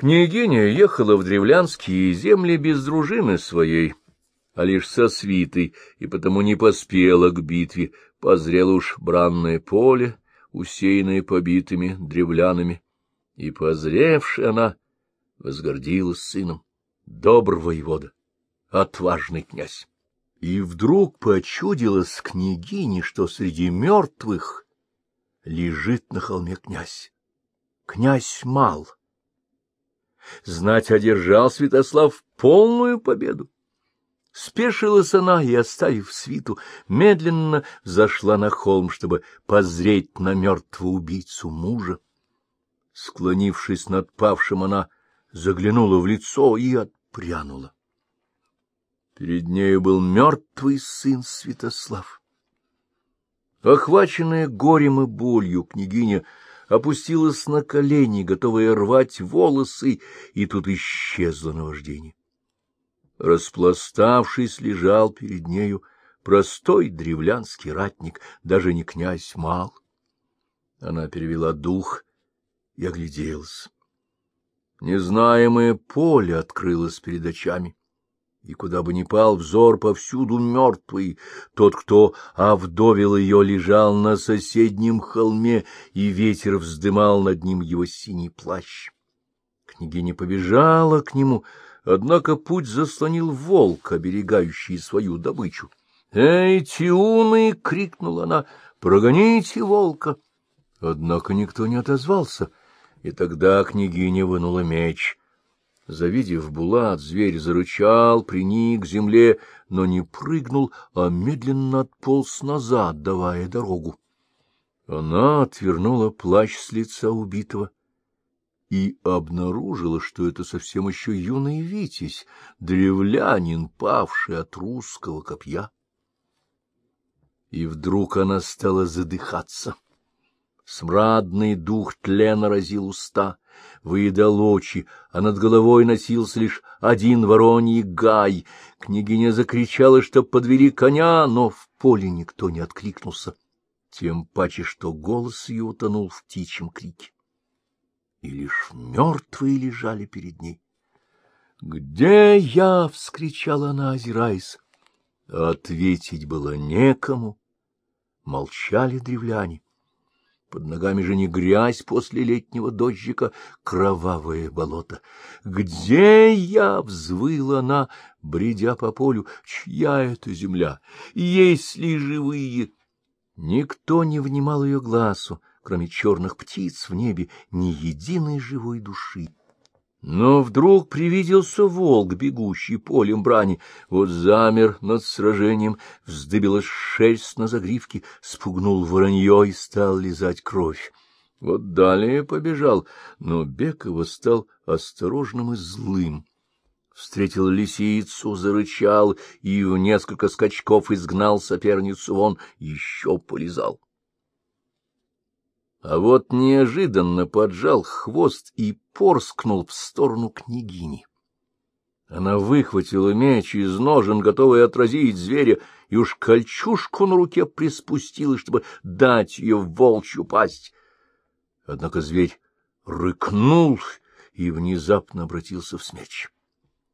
Княгиня ехала в древлянские земли без дружины своей, а лишь со свитой, и потому не поспела к битве, позрело уж бранное поле, усеянное побитыми древлянами, и, позревши она, возгордилась сыном. Добр воевода, отважный князь. И вдруг почудилось княгине, что среди мертвых лежит на холме князь. Князь мал. Знать одержал Святослав полную победу. Спешилась она и, оставив свиту, медленно зашла на холм, чтобы позреть на мертвого убийцу мужа. Склонившись над павшим, она заглянула в лицо и отпрянула. Перед нею был мертвый сын Святослав. Охваченная горем и болью, княгиня опустилась на колени, готовая рвать волосы, и тут исчезло наваждение. Распластавшись, лежал перед нею простой древлянский ратник, даже не князь Мал. Она перевела дух и огляделась. Незнаемое поле открылось перед очами, и куда бы ни пал взор, повсюду мертвый. Тот, кто овдовил ее, лежал на соседнем холме, и ветер вздымал над ним его синий плащ. Княгиня побежала к нему, однако путь заслонил волк, оберегающий свою добычу. — Эй, тиуны! — крикнула она. — Прогоните волка! Однако никто не отозвался, и тогда княгиня вынула меч. Завидев Булат, зверь зарычал, приник к земле, но не прыгнул, а медленно отполз назад, давая дорогу. Она отвернула плащ с лица убитого и обнаружила, что это совсем еще юный Витязь, древлянин, павший от русского копья. И вдруг она стала задыхаться. Смрадный дух тлена разил уста, выедал очи, а над головой носился лишь один вороний гай. Княгиня закричала, чтоб подвели коня, но в поле никто не откликнулся, тем паче, что голос ее утонул в птичьем крике и лишь мертвые лежали перед ней. — Где я? — вскричала она, озираясь. Ответить было некому. Молчали древляне. Под ногами же не грязь после летнего дождика, кровавое болото. «Где я?» — взвыла она, бредя по полю. «Чья это земля? Есть ли живые?» Никто не внимал ее глазу, кроме черных птиц в небе, ни единой живой души. Но вдруг привиделся волк, бегущий полем брани. Вот замер над сражением, вздыбилась шерсть на загривке, спугнул воронье и стал лизать кровь. Вот далее побежал, но бег его стал осторожным и злым. Встретил лисицу, зарычал и в несколько скачков изгнал соперницу вон, еще полезал. А вот неожиданно поджал хвост и порскнул в сторону княгини. Она выхватила меч из ножен, готовая отразить зверя, и уж кольчушку на руке приспустила, чтобы дать ее в волчью пасть. Однако зверь рыкнул и внезапно обратился в смеч.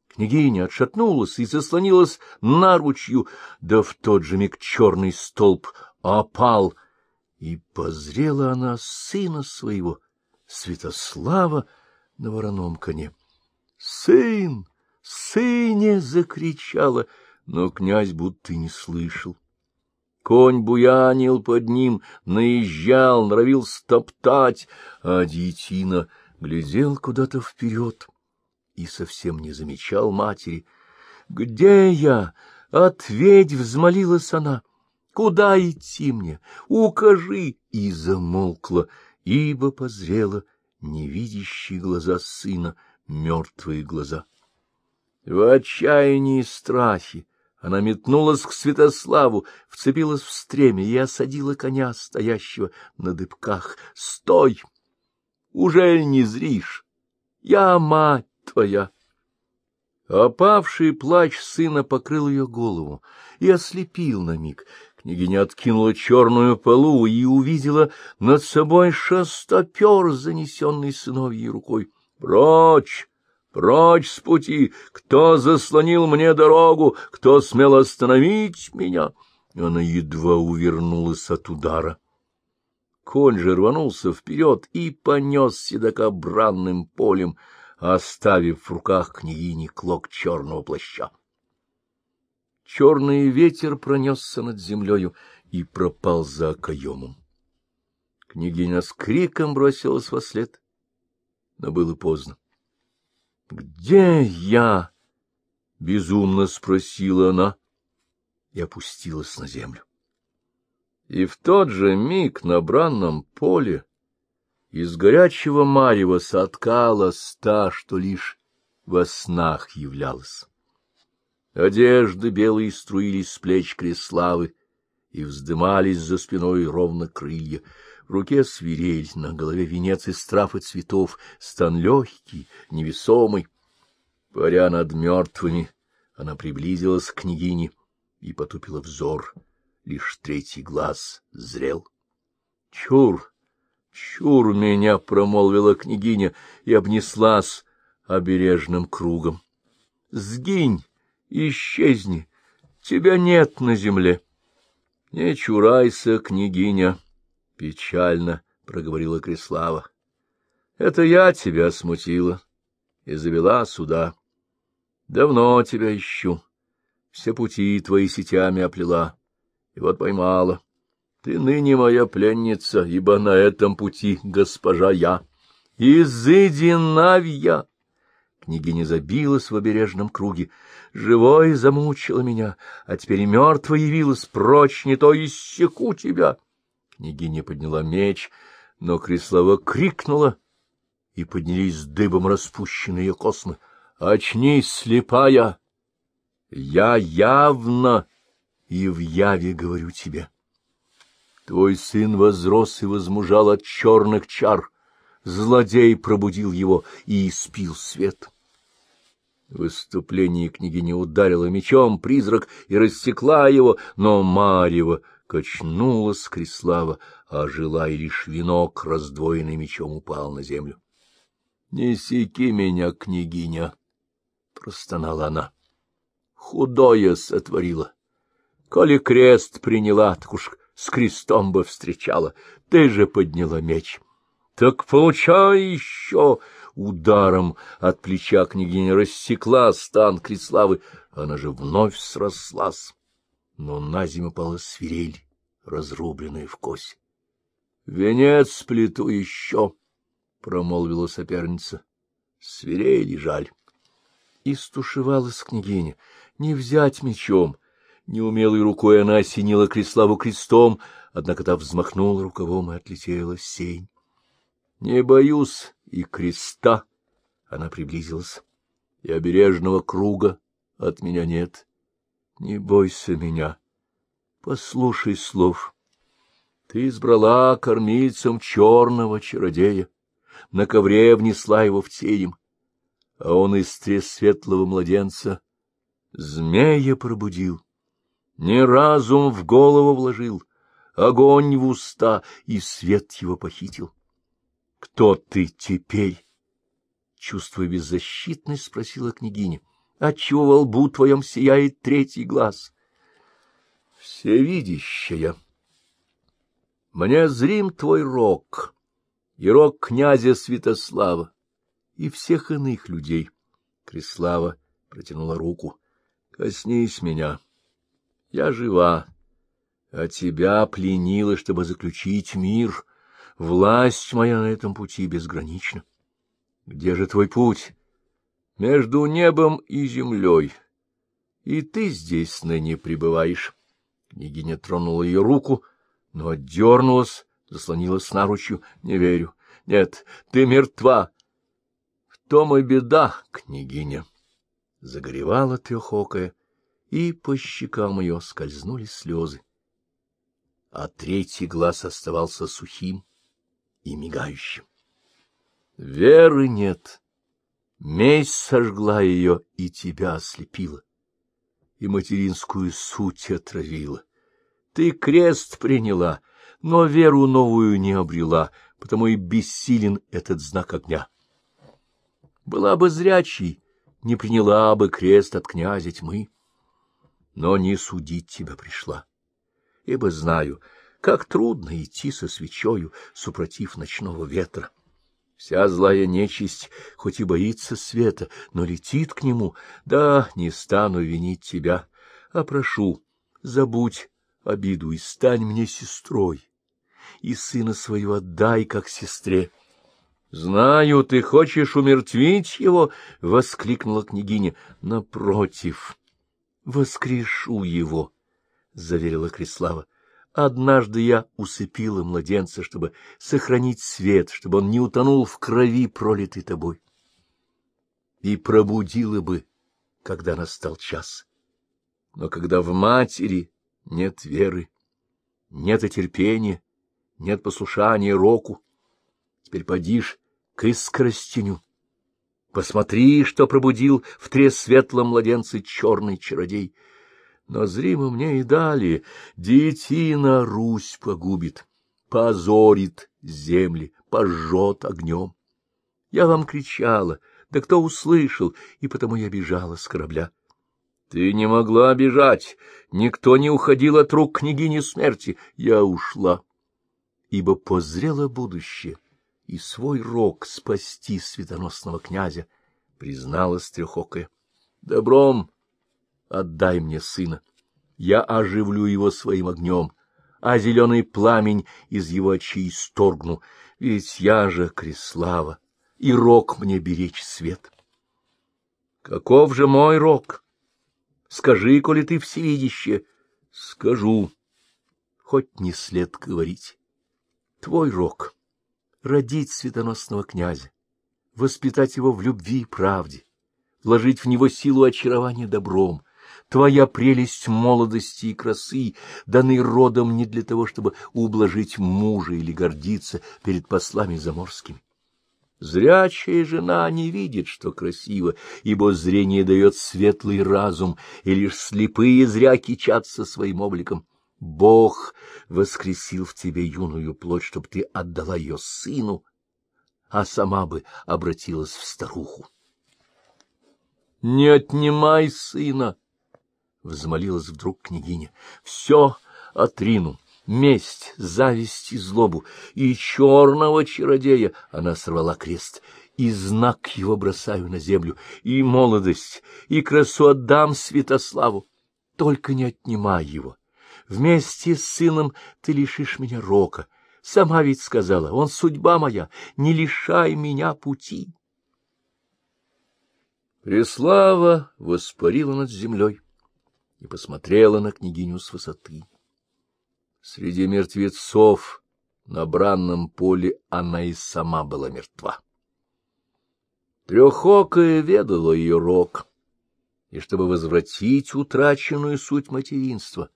Княгиня отшатнулась и заслонилась наручью, да в тот же миг черный столб опал — и позрела она сына своего, Святослава, на вороном коне. «Сын! Сыне!» — закричала, но князь будто не слышал. Конь буянил под ним, наезжал, норовил стоптать, а детина глядел куда-то вперед и совсем не замечал матери. «Где я? Ответь!» — взмолилась она. Куда идти мне? Укажи! И замолкла, ибо позрела невидящие глаза сына, мертвые глаза. В отчаянии и страхе она метнулась к Святославу, вцепилась в стремя и осадила коня, стоящего на дыбках. — Стой! Уже не зришь? Я мать твоя! Опавший плач сына покрыл ее голову и ослепил на миг. Княгиня откинула черную полу и увидела над собой шестопер, занесенный сыновьей рукой. Прочь! Прочь с пути! Кто заслонил мне дорогу? Кто смел остановить меня? Она едва увернулась от удара. Конь же рванулся вперед и понес седока бранным полем, оставив в руках княгини клок черного плаща. Черный ветер пронесся над землею и пропал за окоемом. Княгиня с криком бросилась во след, но было поздно. — Где я? — безумно спросила она и опустилась на землю. И в тот же миг на бранном поле из горячего марева соткалась та, что лишь во снах являлась. Одежды белые струились с плеч Креславы и вздымались за спиной ровно крылья. В руке свирель, на голове венец из трав и цветов, стан легкий, невесомый. Паря над мертвыми, она приблизилась к княгине и потупила взор. Лишь третий глаз зрел. — Чур! Чур меня! — промолвила княгиня и обнеслась обережным кругом. — Сгинь! Исчезни! Тебя нет на земле! — Не чурайся, княгиня! — печально проговорила Креслава. — Это я тебя смутила и завела сюда. Давно тебя ищу, все пути твои сетями оплела, и вот поймала. Ты ныне моя пленница, ибо на этом пути госпожа я. Изыди Навья! Княгиня забилась в обережном круге. Живой замучила меня, а теперь и мертвая явилась. Прочь, не то иссеку тебя. Княгиня подняла меч, но Креслова крикнула, и поднялись дыбом распущенные космы. — Очнись, слепая! Я явно и в яве говорю тебе. Твой сын возрос и возмужал от черных чар. Злодей пробудил его и испил свет. Выступлении княгиня ударила мечом призрак и рассекла его, но Марьева качнулась Креслава, а жила и лишь венок, раздвоенный мечом, упал на землю. — Не секи меня, княгиня! — простонала она. — Худое сотворила. Коли крест приняла, так уж с крестом бы встречала. Ты же подняла меч. Так получай еще! Ударом от плеча княгиня рассекла стан Криславы. Она же вновь срослась. Но на зиму пала свирель, разрубленная в кость. — Венец сплету еще, — промолвила соперница. — Свирели жаль. И стушевалась княгиня. Не взять мечом. Неумелой рукой она осенила Криславу крестом, однако та взмахнула рукавом и отлетела сень. Не боюсь и креста, — она приблизилась, — и обережного круга от меня нет. Не бойся меня, послушай слов. Ты избрала кормильцем черного чародея, на ковре внесла его в терем, а он из трес светлого младенца змея пробудил, не разум в голову вложил, огонь в уста и свет его похитил. — Кто ты теперь? — чувствуя беззащитность, спросила княгиня. — Отчего во лбу твоем сияет третий глаз? — Всевидящая. Мне зрим твой рок, и рок князя Святослава, и всех иных людей. Креслава протянула руку. — Коснись меня. Я жива, а тебя пленила, чтобы заключить мир — Власть моя на этом пути безгранична. Где же твой путь? Между небом и землей. И ты здесь ныне пребываешь. Княгиня тронула ее руку, но отдернулась, заслонилась наручью. Не верю. Нет, ты мертва. В том и беда, княгиня. Загоревала трехокая, и по щекам ее скользнули слезы. А третий глаз оставался сухим и мигающим. Веры нет. Месть сожгла ее и тебя ослепила, и материнскую суть отравила. Ты крест приняла, но веру новую не обрела, потому и бессилен этот знак огня. была бы зрячей, не приняла бы крест от князя тьмы. Но не судить тебя пришла, ибо знаю, как трудно идти со свечою, супротив ночного ветра. Вся злая нечисть, хоть и боится света, но летит к нему. Да, не стану винить тебя, а прошу, забудь обиду и стань мне сестрой, и сына своего отдай, как сестре. — Знаю, ты хочешь умертвить его, — воскликнула княгиня. — Напротив, воскрешу его, — заверила Крислава. Однажды я усыпила младенца, чтобы сохранить свет, чтобы он не утонул в крови, пролитой тобой. И пробудила бы, когда настал час. Но когда в матери нет веры, нет и терпения, нет послушания року, теперь подишь к искростеню. Посмотри, что пробудил в тре светлом младенце черный чародей — но зримо мне и далее детина Русь погубит, позорит земли, пожжет огнем. Я вам кричала, да кто услышал, и потому я бежала с корабля. Ты не могла бежать, никто не уходил от рук княгини смерти, я ушла, ибо позрело будущее, и свой рог спасти светоносного князя, призналась трехокая. Добром отдай мне сына. Я оживлю его своим огнем, а зеленый пламень из его очей сторгну, ведь я же Креслава, и рок мне беречь свет. Каков же мой рок? Скажи, коли ты всевидяще. Скажу, хоть не след говорить. Твой рок — родить светоносного князя, воспитать его в любви и правде, вложить в него силу очарования добром, Твоя прелесть молодости и красы даны родом не для того, чтобы ублажить мужа или гордиться перед послами заморскими. Зрячая жена не видит, что красиво, ибо зрение дает светлый разум, и лишь слепые зря кичатся своим обликом. Бог воскресил в тебе юную плоть, чтобы ты отдала ее сыну, а сама бы обратилась в старуху. — Не отнимай сына! Взмолилась вдруг княгиня. — Все отрину, месть, зависть и злобу, и черного чародея она сорвала крест, и знак его бросаю на землю, и молодость, и красу отдам Святославу. Только не отнимай его. Вместе с сыном ты лишишь меня рока. Сама ведь сказала, он судьба моя, не лишай меня пути. Преслава воспарила над землей и посмотрела на княгиню с высоты. Среди мертвецов на бранном поле она и сама была мертва. Трехокая ведала ее рок, и чтобы возвратить утраченную суть материнства,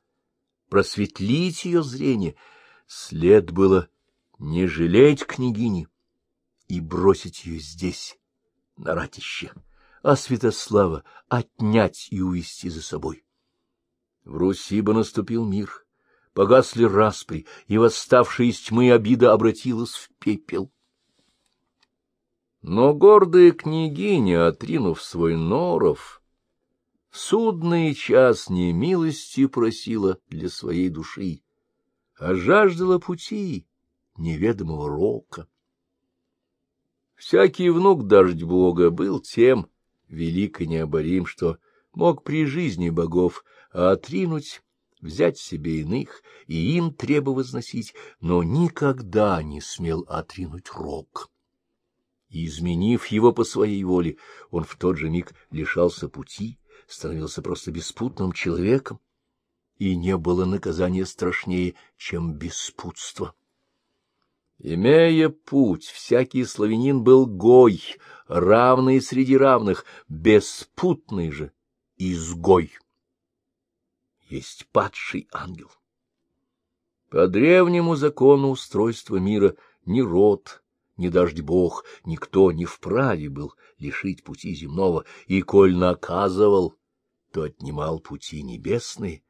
просветлить ее зрение, след было не жалеть княгини и бросить ее здесь, на ратище, а Святослава отнять и увести за собой. В Руси бы наступил мир, погасли распри, и восставшая из тьмы обида обратилась в пепел. Но гордая княгиня, отринув свой норов, судный час не милости просила для своей души, а жаждала пути неведомого рока. Всякий внук дождь Бога был тем велик и необорим, что мог при жизни богов а отринуть, взять себе иных и им требо возносить, но никогда не смел отринуть рог. И, изменив его по своей воле, он в тот же миг лишался пути, становился просто беспутным человеком, и не было наказания страшнее, чем беспутство. Имея путь, всякий славянин был гой, равный среди равных, беспутный же изгой есть падший ангел. По древнему закону устройства мира ни род, ни дождь бог, никто не вправе был лишить пути земного, и, коль наказывал, то отнимал пути небесные.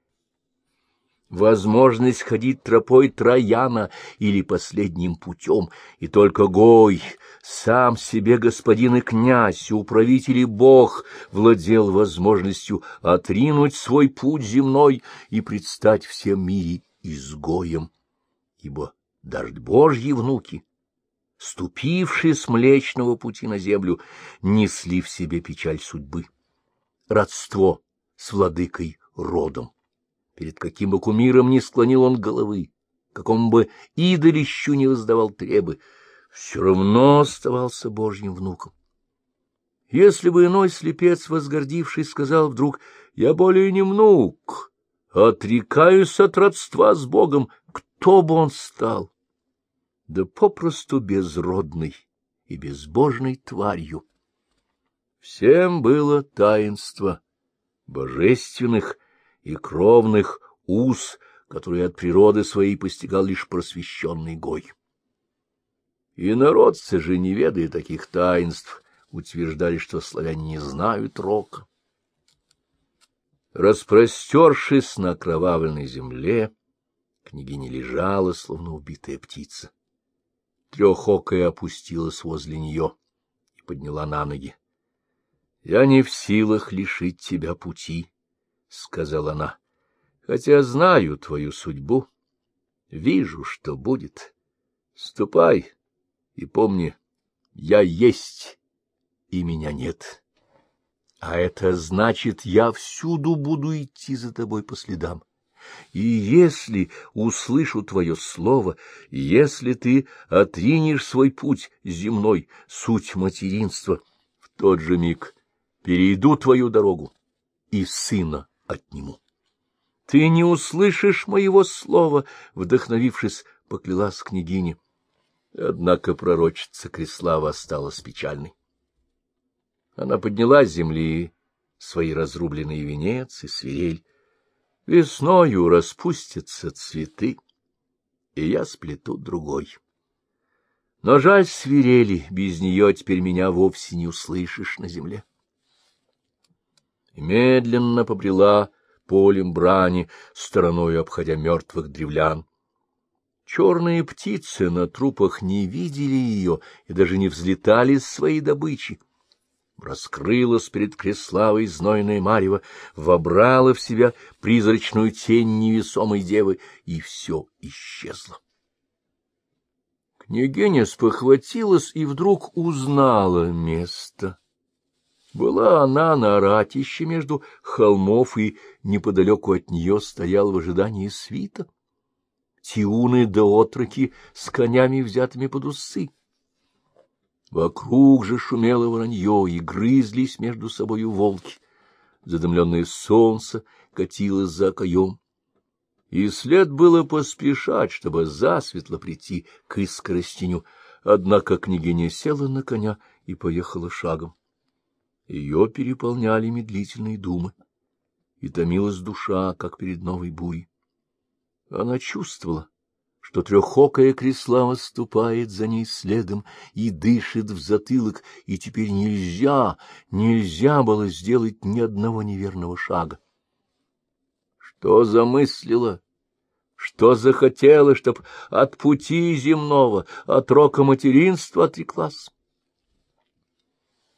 возможность ходить тропой Трояна или последним путем, и только Гой, сам себе господин и князь, управитель и бог, владел возможностью отринуть свой путь земной и предстать всем мире изгоем, ибо даже Божьи внуки, ступившие с Млечного пути на землю, несли в себе печаль судьбы, родство с владыкой родом. Перед каким бы кумиром ни склонил он головы, какому бы идолищу не воздавал требы, все равно оставался Божьим внуком. Если бы иной слепец, возгордивший, сказал вдруг «Я более не внук, отрекаюсь от родства с Богом», кто бы он стал? Да попросту безродный и безбожной тварью. Всем было таинство божественных и кровных уз, которые от природы своей постигал лишь просвещенный Гой. И народцы же, не ведая таких таинств, утверждали, что славяне не знают рока. Распростершись на кровавленной земле, княгиня лежала, словно убитая птица. Трехокая опустилась возле нее и подняла на ноги. — Я не в силах лишить тебя пути, — сказала она, — хотя знаю твою судьбу, вижу, что будет. Ступай и помни, я есть, и меня нет. А это значит, я всюду буду идти за тобой по следам. И если услышу твое слово, если ты отринешь свой путь земной, суть материнства, в тот же миг перейду твою дорогу и сына отниму. Ты не услышишь моего слова, вдохновившись, поклялась княгиня. Однако пророчица Креслава осталась печальной. Она подняла с земли свои разрубленные венец и свирель. Весною распустятся цветы, и я сплету другой. Но жаль свирели, без нее теперь меня вовсе не услышишь на земле. И медленно побрела полем брани, стороною обходя мертвых древлян. Черные птицы на трупах не видели ее и даже не взлетали с своей добычи. Раскрылась перед Креславой знойная марево, вобрала в себя призрачную тень невесомой девы, и все исчезло. Княгиня спохватилась и вдруг узнала место. Была она на ратище между холмов, и неподалеку от нее стоял в ожидании свита тиуны да отроки с конями, взятыми под усы. Вокруг же шумело вранье, и грызлись между собою волки. Задымленное солнце катилось за окоем. И след было поспешать, чтобы засветло прийти к искоростеню, однако княгиня села на коня и поехала шагом. Ее переполняли медлительные думы, и томилась душа, как перед новой бурей. Она чувствовала, что трехокая креслава ступает за ней следом и дышит в затылок, и теперь нельзя, нельзя было сделать ни одного неверного шага. Что замыслила? Что захотела, чтоб от пути земного, от рока материнства отреклась?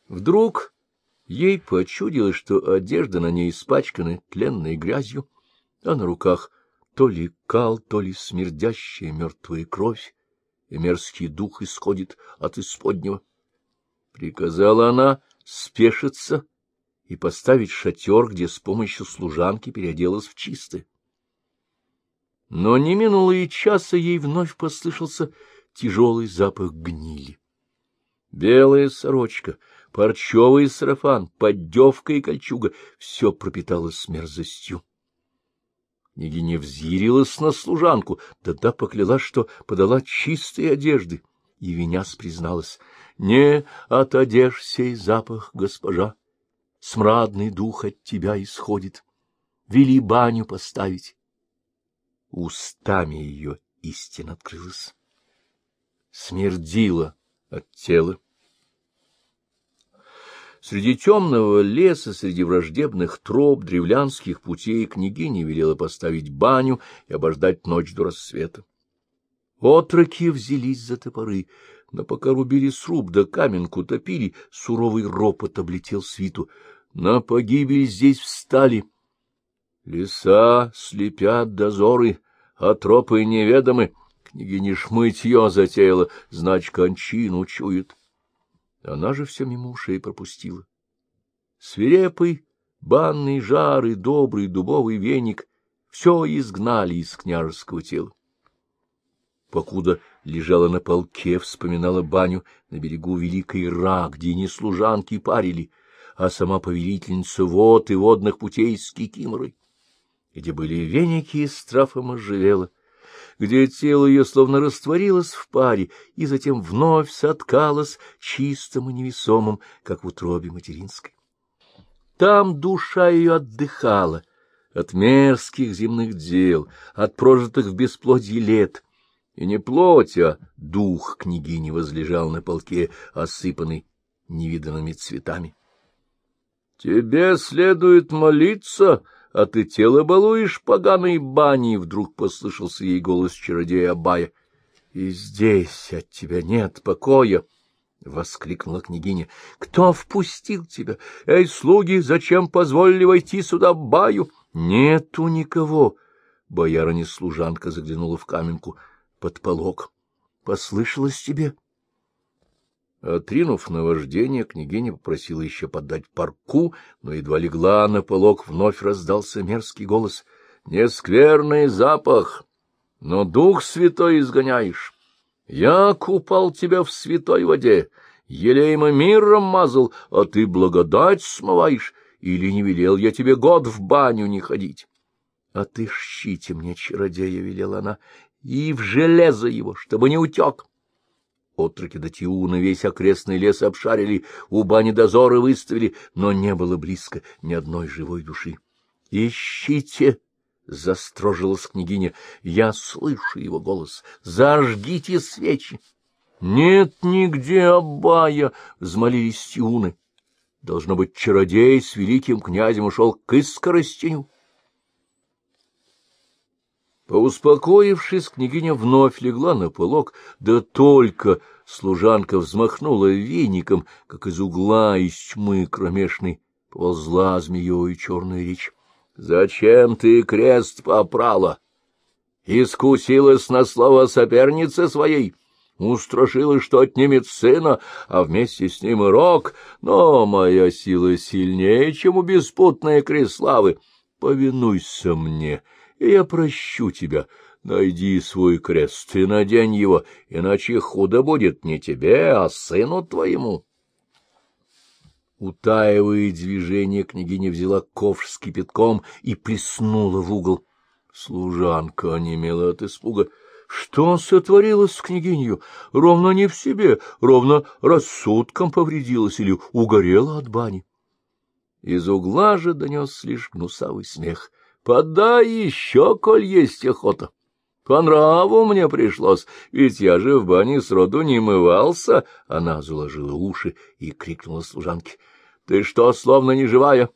Вдруг ей почудилось, что одежда на ней испачкана тленной грязью, а на руках — то ли кал, то ли смердящая мертвая кровь, и мерзкий дух исходит от исподнего. Приказала она спешиться и поставить шатер, где с помощью служанки переоделась в чистое. Но не минуло и часа ей вновь послышался тяжелый запах гнили. Белая сорочка, парчевый сарафан, поддевка и кольчуга — все пропиталось мерзостью. Княгиня взъярилась на служанку, да-да поклялась, что подала чистые одежды, и виняс призналась. — Не отодежь сей запах, госпожа, смрадный дух от тебя исходит. Вели баню поставить. Устами ее истина открылась. Смердила от тела. Среди темного леса, среди враждебных троп, древлянских путей княгиня велела поставить баню и обождать ночь до рассвета. Отроки взялись за топоры, но пока рубили сруб да каменку топили, суровый ропот облетел свиту. На погибель здесь встали. Леса слепят дозоры, а тропы неведомы. Княгиня шмытье затеяла, значит, кончину чует. Она же все мимо ушей пропустила. Свирепый, банный жар и добрый дубовый веник все изгнали из княжеского тела. Покуда лежала на полке, вспоминала баню на берегу Великой Ра, где не служанки парили, а сама повелительница вод и водных путей с кикиморой, где были веники из трав и можжевела, где тело ее словно растворилось в паре и затем вновь соткалось чистым и невесомым, как в утробе материнской. Там душа ее отдыхала от мерзких земных дел, от прожитых в бесплодии лет, и не плоть, а дух княгини возлежал на полке, осыпанный невиданными цветами. — Тебе следует молиться, а ты тело балуешь поганой бани, — вдруг послышался ей голос чародея Абая. — И здесь от тебя нет покоя, — воскликнула княгиня. — Кто впустил тебя? Эй, слуги, зачем позволили войти сюда Баю? — Нету никого. Боярыня-служанка заглянула в каменку под полог. — Послышалось тебе? — Отринув наваждение, княгиня попросила еще подать парку, но едва легла на полок, вновь раздался мерзкий голос. — Нескверный запах, но дух святой изгоняешь. Я купал тебя в святой воде, елейма миром мазал, а ты благодать смываешь, или не велел я тебе год в баню не ходить? — Отыщите мне чародея, — велела она, — и в железо его, чтобы не утек. — Отроки до Тиуна весь окрестный лес обшарили, у бани дозоры выставили, но не было близко ни одной живой души. — Ищите! — застрожилась княгиня. — Я слышу его голос. Зажгите свечи! — Нет нигде Абая! — взмолились Тиуны. Должно быть, чародей с великим князем ушел к искоростеню. Поуспокоившись, княгиня вновь легла на полок, да только служанка взмахнула веником, как из угла из тьмы кромешной ползла змеей черная речь. — Зачем ты крест попрала? Искусилась на слово соперницы своей? Устрашилась, что отнимет сына, а вместе с ним и рок, но моя сила сильнее, чем у беспутной Креславы. Повинуйся мне, — и я прощу тебя. Найди свой крест и надень его, иначе худо будет не тебе, а сыну твоему. Утаивая движение, княгиня взяла ковш с кипятком и плеснула в угол. Служанка онемела от испуга. Что сотворилось с княгинью? Ровно не в себе, ровно рассудком повредилась или угорела от бани. Из угла же донес лишь гнусавый смех — Подай еще, коль есть охота. По нраву мне пришлось, ведь я же в бане сроду не мывался. Она заложила уши и крикнула служанке. — Ты что, словно не живая?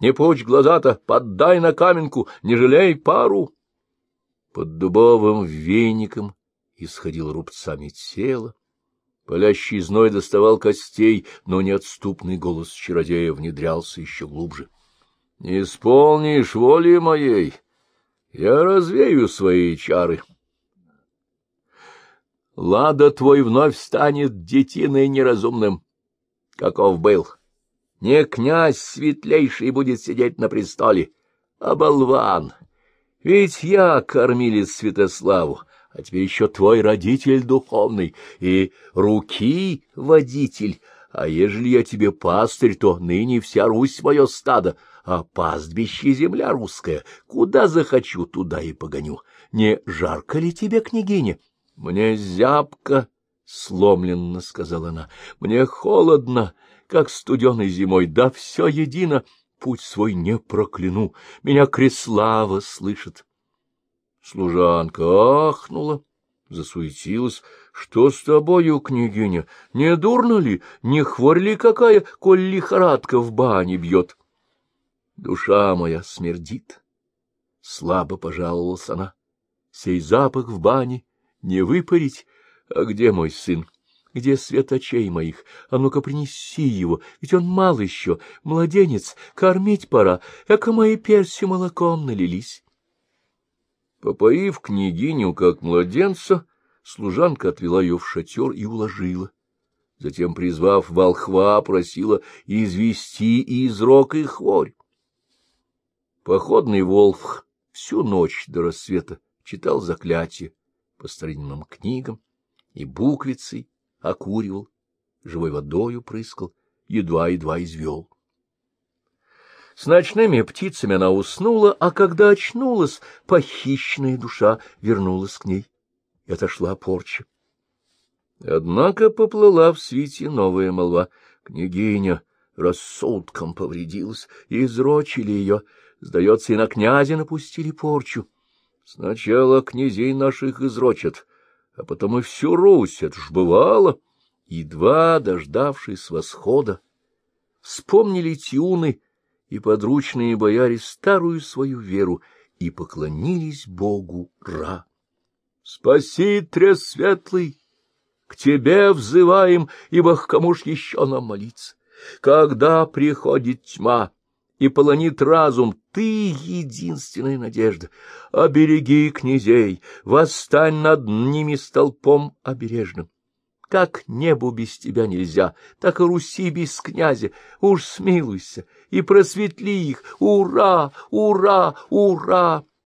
Не пучь глаза-то, поддай на каменку, не жалей пару. Под дубовым веником исходило рубцами тело. Палящий зной доставал костей, но неотступный голос чародея внедрялся еще глубже. — не исполнишь воли моей, я развею свои чары. Лада твой вновь станет детиной неразумным, каков был. Не князь светлейший будет сидеть на престоле, а болван. Ведь я кормилец Святославу, а теперь еще твой родитель духовный и руки водитель, а ежели я тебе пастырь, то ныне вся Русь мое стадо, а пастбище земля русская, куда захочу, туда и погоню. Не жарко ли тебе, княгиня? — Мне зябко, — сломленно сказала она, — мне холодно, как студеной зимой, да все едино, путь свой не прокляну, меня Креслава слышит. Служанка ахнула, засуетилась. — Что с тобою, княгиня? Не дурно ли? Не хворь ли какая, коль лихорадка в бане бьет? Душа моя смердит. Слабо пожаловалась она. Сей запах в бане не выпарить. А где мой сын? Где свет очей моих? А ну-ка принеси его, ведь он мал еще, младенец, кормить пора, эко мои перси молоком налились. Попоив княгиню, как младенца, служанка отвела ее в шатер и уложила. Затем, призвав волхва, просила извести из рог и хворь. Походный волх всю ночь до рассвета читал заклятие по старинным книгам и буквицей окуривал, живой водою прыскал, едва-едва извел. С ночными птицами она уснула, а когда очнулась, похищенная душа вернулась к ней и отошла порча. Однако поплыла в свете новая молва. Княгиня рассудком повредилась, и изрочили ее. Сдается, и на князя напустили порчу. Сначала князей наших изрочат, а потом и всю Русь, это ж бывало. Едва дождавшись восхода, вспомнили тюны и подручные бояре старую свою веру и поклонились Богу Ра. Спаси, трес к тебе взываем, ибо к кому ж еще нам молиться? Когда приходит тьма и полонит разум, ты единственная надежда. Обереги князей, восстань над ними столпом обережным. Как небу без тебя нельзя, так и Руси без князя. Уж смилуйся и просветли их. Ура! Ура! Ура!